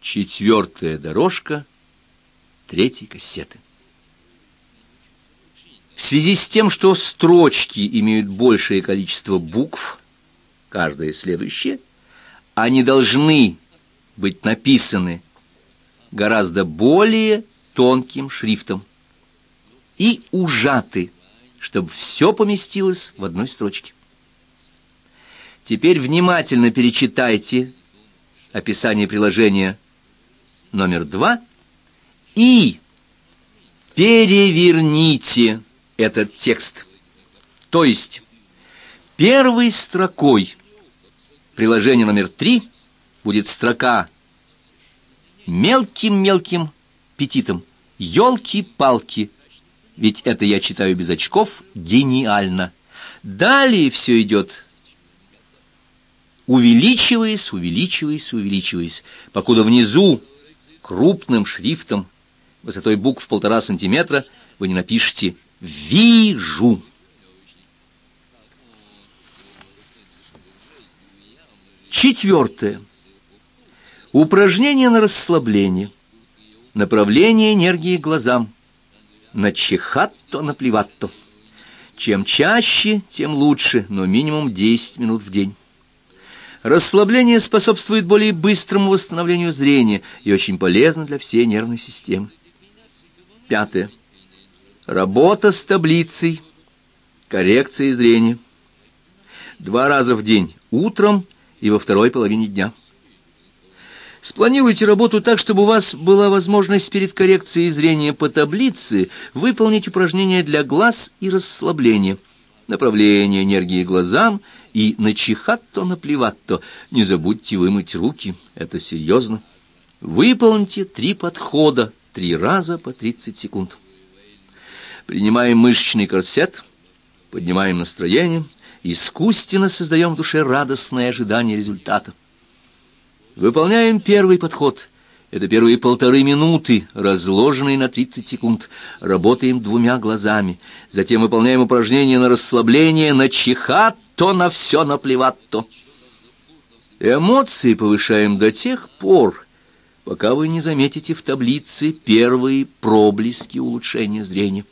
Четвертая дорожка третьей кассеты. В связи с тем, что строчки имеют большее количество букв, каждая следующая, они должны быть написаны гораздо более тонким шрифтом и ужаты, чтобы все поместилось в одной строчке. Теперь внимательно перечитайте описание приложения номер два и переверните этот текст. То есть первой строкой приложения номер три будет строка мелким-мелким петитом «Елки-палки», ведь это я читаю без очков гениально. Далее все идет увеличиваясь, увеличиваясь, увеличиваясь, покуда внизу крупным шрифтом высотой букв полтора сантиметра вы не напишете «Вижу». Четвертое. Упражнение на расслабление. Направление энергии глазам. Начихатто, наплеватто. Чем чаще, тем лучше, но минимум 10 минут в день. Расслабление способствует более быстрому восстановлению зрения и очень полезно для всей нервной системы. Пятое. Работа с таблицей. Коррекция зрения. Два раза в день, утром и во второй половине дня. Спланируйте работу так, чтобы у вас была возможность перед коррекцией зрения по таблице выполнить упражнения для глаз и расслабления, направление энергии глазам – и начихатто наплеватто. Не забудьте вымыть руки, это серьезно. Выполните три подхода, три раза по 30 секунд. Принимаем мышечный корсет, поднимаем настроение, искусственно создаем в душе радостное ожидание результата. Выполняем первый подход – это первые полторы минуты, разложенные на 30 секунд. Работаем двумя глазами. Затем выполняем упражнение на расслабление, на чихат, то на все наплевать, то. Эмоции повышаем до тех пор, пока вы не заметите в таблице первые проблески улучшения зрения.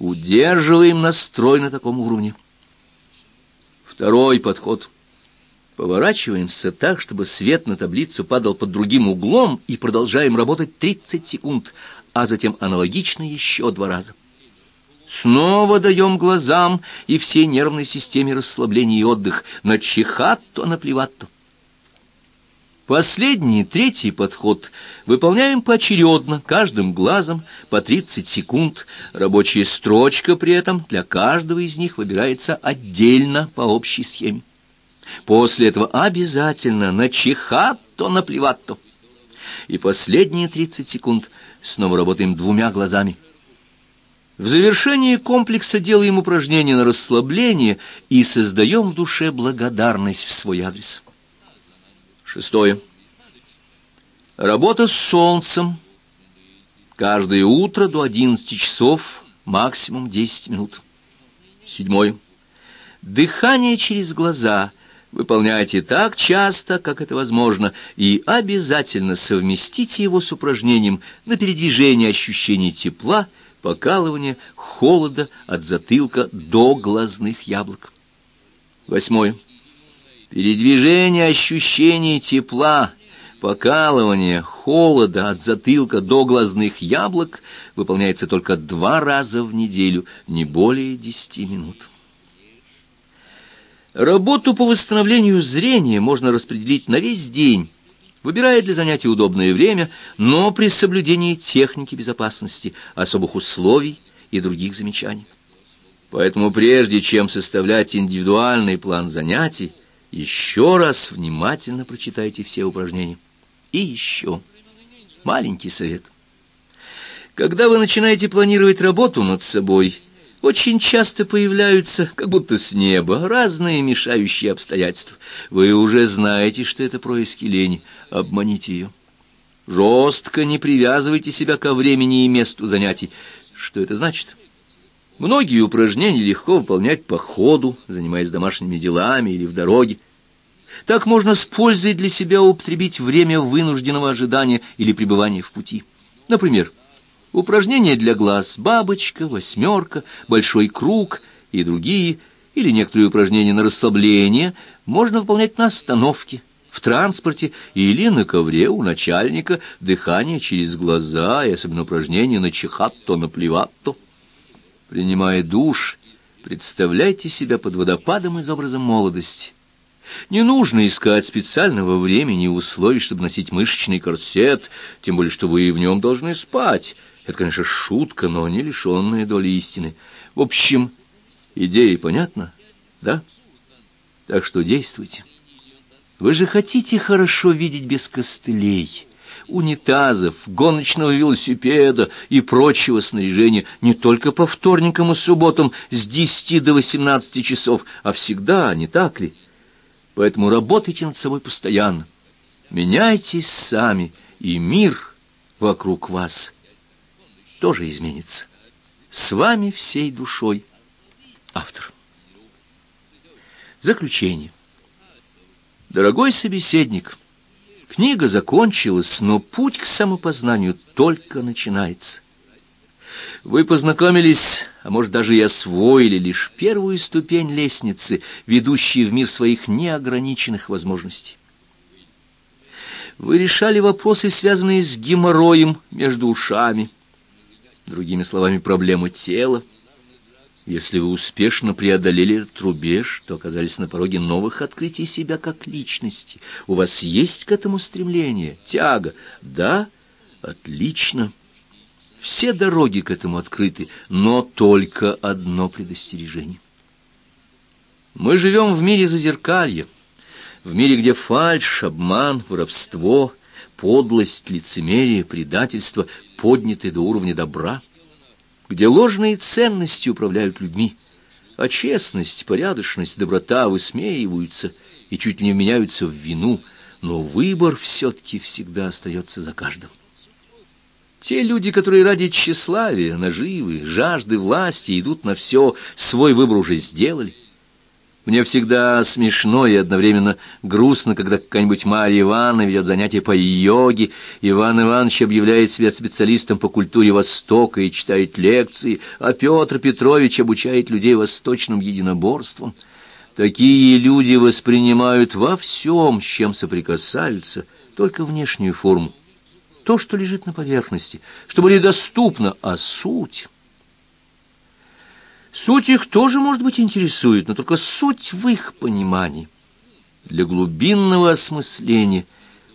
Удерживаем настрой на таком уровне. Второй подход – Поворачиваемся так, чтобы свет на таблицу падал под другим углом и продолжаем работать 30 секунд, а затем аналогично еще два раза. Снова даем глазам и всей нервной системе расслабление и отдых, на чихат-то, наплевать-то. Последний, третий подход выполняем поочередно, каждым глазом, по 30 секунд. Рабочая строчка при этом для каждого из них выбирается отдельно по общей схеме. После этого обязательно на чихат-то, наплевать-то. И последние 30 секунд снова работаем двумя глазами. В завершении комплекса делаем упражнения на расслабление и создаем в душе благодарность в свой адрес. Шестое. Работа с солнцем. Каждое утро до 11 часов, максимум 10 минут. Седьмое. Дыхание через глаза – Выполняйте так часто, как это возможно, и обязательно совместите его с упражнением на передвижение ощущений тепла, покалывания, холода от затылка до глазных яблок. Восьмое. Передвижение ощущений тепла, покалывания, холода от затылка до глазных яблок выполняется только два раза в неделю, не более десяти минут. Работу по восстановлению зрения можно распределить на весь день, выбирая для занятий удобное время, но при соблюдении техники безопасности, особых условий и других замечаний. Поэтому прежде чем составлять индивидуальный план занятий, еще раз внимательно прочитайте все упражнения. И еще маленький совет. Когда вы начинаете планировать работу над собой – очень часто появляются, как будто с неба, разные мешающие обстоятельства. Вы уже знаете, что это происки лени. Обманите ее. Жестко не привязывайте себя ко времени и месту занятий. Что это значит? Многие упражнения легко выполнять по ходу, занимаясь домашними делами или в дороге. Так можно с пользой для себя употребить время вынужденного ожидания или пребывания в пути. Например, упражнения для глаз «бабочка», «восьмерка», «большой круг» и другие, или некоторые упражнения на расслабление можно выполнять на остановке, в транспорте или на ковре у начальника, дыхание через глаза и особенно упражнения на чихатто, на плеватто. Принимая душ, представляйте себя под водопадом из образа молодости. Не нужно искать специального времени и условий, чтобы носить мышечный корсет, тем более, что вы и в нем должны спать. Это, конечно, шутка, но не лишенная доли истины. В общем, идея понятна, да? Так что действуйте. Вы же хотите хорошо видеть без костылей, унитазов, гоночного велосипеда и прочего снаряжения не только по вторникам и субботам с 10 до 18 часов, а всегда, не так ли? Поэтому работайте над собой постоянно. Меняйтесь сами, и мир вокруг вас тоже изменится. С вами всей душой. Автор. Заключение. Дорогой собеседник, книга закончилась, но путь к самопознанию только начинается. Вы познакомились, а может даже и освоили лишь первую ступень лестницы, ведущей в мир своих неограниченных возможностей. Вы решали вопросы, связанные с геморроем между ушами, другими словами, проблемы тела. Если вы успешно преодолели этот рубеж, то оказались на пороге новых открытий себя как личности. У вас есть к этому стремление, тяга? Да? Отлично. Все дороги к этому открыты, но только одно предостережение. Мы живем в мире зазеркалья, в мире, где фальшь, обман, воровство, подлость, лицемерие, предательство подняты до уровня добра, где ложные ценности управляют людьми, а честность, порядочность, доброта высмеиваются и чуть ли не меняются в вину, но выбор все-таки всегда остается за каждым. Те люди, которые ради тщеславия, наживы, жажды власти идут на все, свой выбор уже сделали. Мне всегда смешно и одновременно грустно, когда какая-нибудь Марья Ивановна ведет занятия по йоге, Иван Иванович объявляет себя специалистом по культуре Востока и читает лекции, а Петр Петрович обучает людей восточным единоборствам. Такие люди воспринимают во всем, с чем соприкасаются, только внешнюю форму то, что лежит на поверхности, что более доступно, а суть... Суть их тоже, может быть, интересует, но только суть в их понимании. Для глубинного осмысления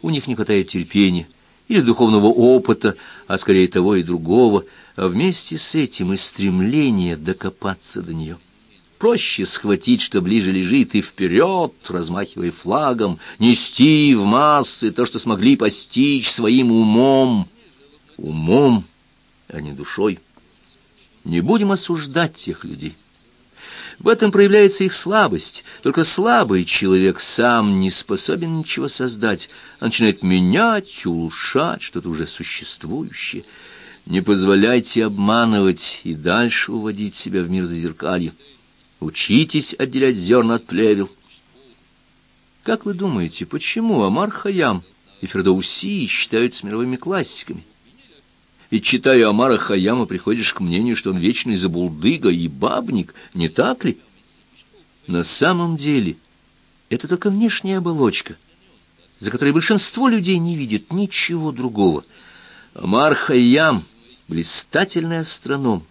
у них не хватает терпения или духовного опыта, а скорее того и другого, а вместе с этим и стремление докопаться до нее. Проще схватить, что ближе лежит, и вперед, размахивая флагом, нести в массы то, что смогли постичь своим умом. Умом, а не душой. Не будем осуждать тех людей. В этом проявляется их слабость. Только слабый человек сам не способен ничего создать, а начинает менять, улучшать что-то уже существующее. Не позволяйте обманывать и дальше уводить себя в мир зазеркалья. Учитесь отделять зерна от плевел. Как вы думаете, почему Амар Хаям и Фердоуси считаются мировыми классиками? Ведь, читая Амара Хаяма, приходишь к мнению, что он вечный забулдыга и бабник, не так ли? На самом деле это только внешняя оболочка, за которой большинство людей не видит ничего другого. Амар Хайям — блистательный астроном,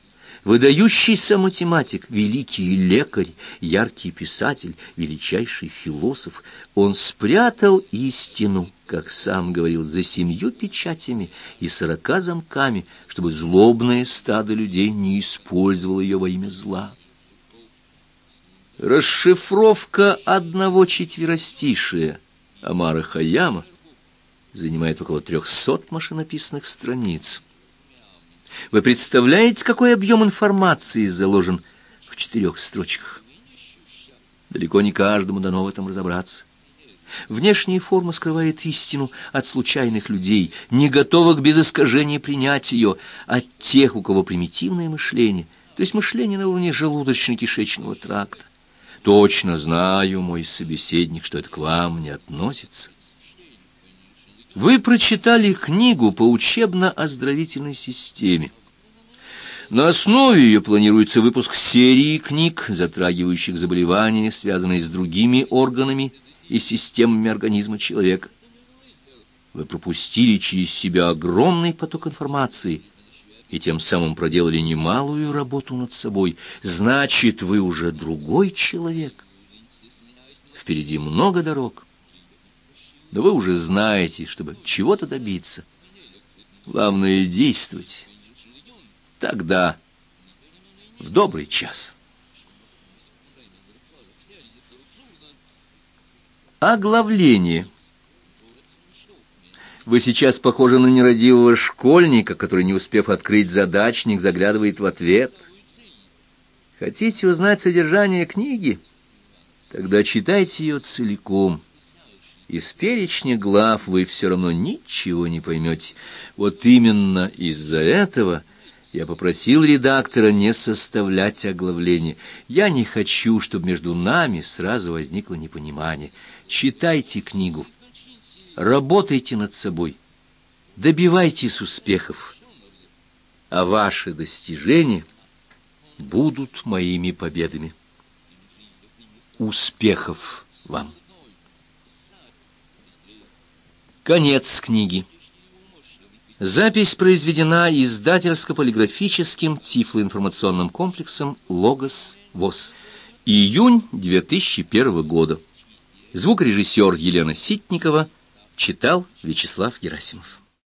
выдающийся математик, великий лекарь, яркий писатель, величайший философ, он спрятал истину, как сам говорил, за семью печатями и сорока замками, чтобы злобное стадо людей не использовало ее во имя зла. Расшифровка одного четверостишия Амара Хаяма занимает около трехсот машинописных страниц. Вы представляете, какой объем информации заложен в четырех строчках? Далеко не каждому дано в этом разобраться. Внешняя форма скрывает истину от случайных людей, не готовых без искажения принять ее, от тех, у кого примитивное мышление, то есть мышление на уровне желудочно-кишечного тракта. Точно знаю, мой собеседник, что это к вам не относится. Вы прочитали книгу по учебно-оздоровительной системе. На основе ее планируется выпуск серии книг, затрагивающих заболевания, связанные с другими органами и системами организма человека. Вы пропустили через себя огромный поток информации и тем самым проделали немалую работу над собой. Значит, вы уже другой человек. Впереди много дорог. Но вы уже знаете, чтобы чего-то добиться. Главное — действовать Тогда, в добрый час. Оглавление. Вы сейчас похожи на нерадивого школьника, который, не успев открыть задачник, заглядывает в ответ. Хотите узнать содержание книги? Тогда читайте ее целиком. Из перечня глав вы все равно ничего не поймете. Вот именно из-за этого я попросил редактора не составлять оглавление. Я не хочу, чтобы между нами сразу возникло непонимание. Читайте книгу, работайте над собой, добивайтесь успехов, а ваши достижения будут моими победами. Успехов вам! Конец книги. Запись произведена издательско-полиграфическим тифлоинформационным комплексом «Логос ВОЗ». Июнь 2001 года. Звукорежиссер Елена Ситникова читал Вячеслав Герасимов.